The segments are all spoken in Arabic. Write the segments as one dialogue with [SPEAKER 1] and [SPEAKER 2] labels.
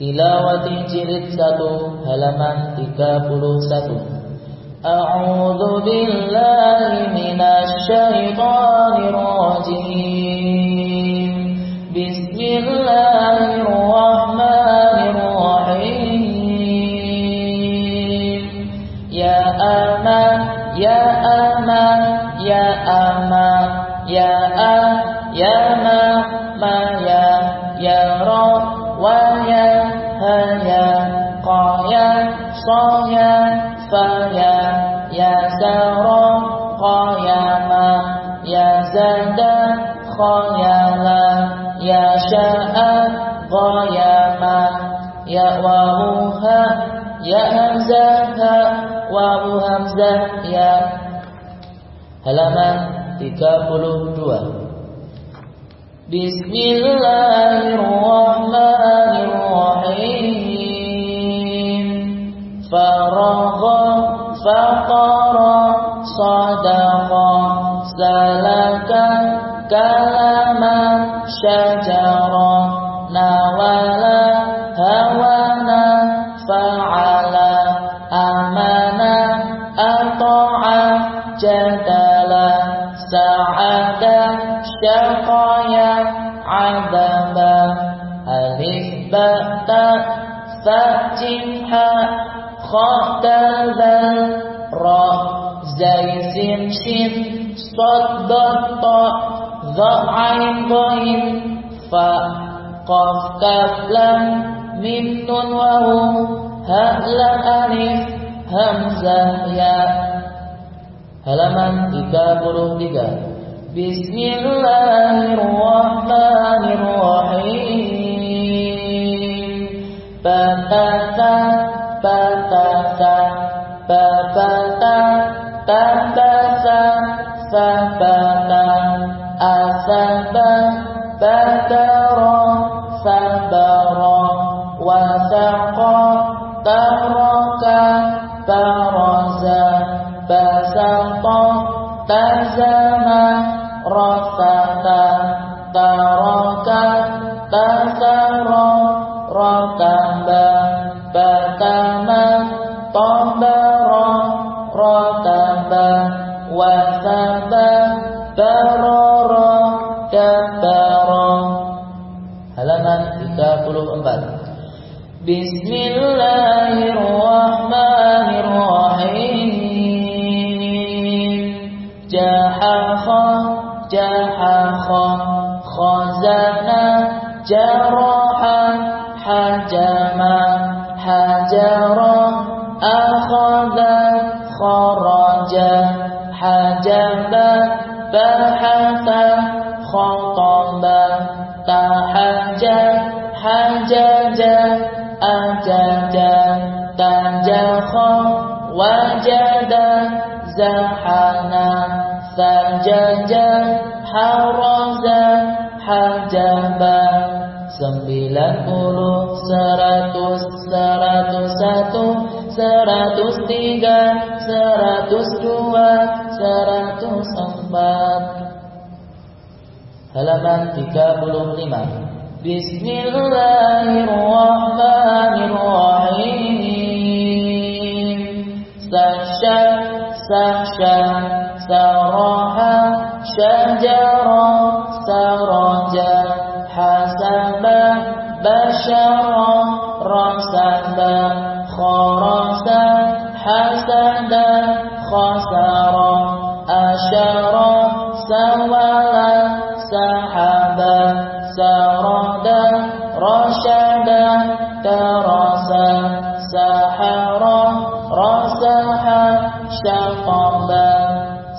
[SPEAKER 1] تلاوتي جلد ساتو هلمان تكابلو ساتو أعوذ بالله من الشيطان الرجيم. بسم الله الرحمن الرحيم. يا أما يا أما يا أما يا أما يا أما soya faya ya saro koyama ya zada koyala ya sya'a qayama, ya wawuha ya hamzaha wawu hamzah ya. Halaman 32 Bismillahirrahmanirrahim. سلك كَلَمَ شجرا نوالا هوانا فَعَلَ أمانا أطاع جدلا سعدا شقايا عذابا ألف بأتا فاتحا خطبا را زي سمشين صاد ضاء ظا عين ضين فاء قاف كاف لام ميم نون واو هاء لام ألف همزة ياء halaman 33 Bismillahirrahmanirrahim. Patata patata patata patata sabata asaba batara sabara wasaqa taraka taraza basata tazama rafata taraka tasara rataba batama tabara rataba wasaba barara dabara halaman 34 Bismillahirrahmanirrahim Jahaha jahaha khazana jaraha hajama bahatha khataba tahaja hajaja ajaja tajakha wajada zahana sajaja haraza hajaba sembilan puluh seratus seratus satu seratus tiga seratus dua seratus empat halaman tiga puluh lima Bismillahirrahmanirrahim Sasha sasha saraha syajara saraja hasaba bashara sawala sahaba sarada rasyada tarasa sahara rasaha syaqaba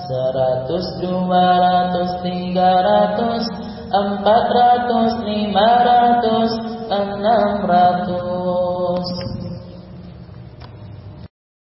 [SPEAKER 1] seratus dua ratus tiga ratus empat ratus lima ratus enam ratus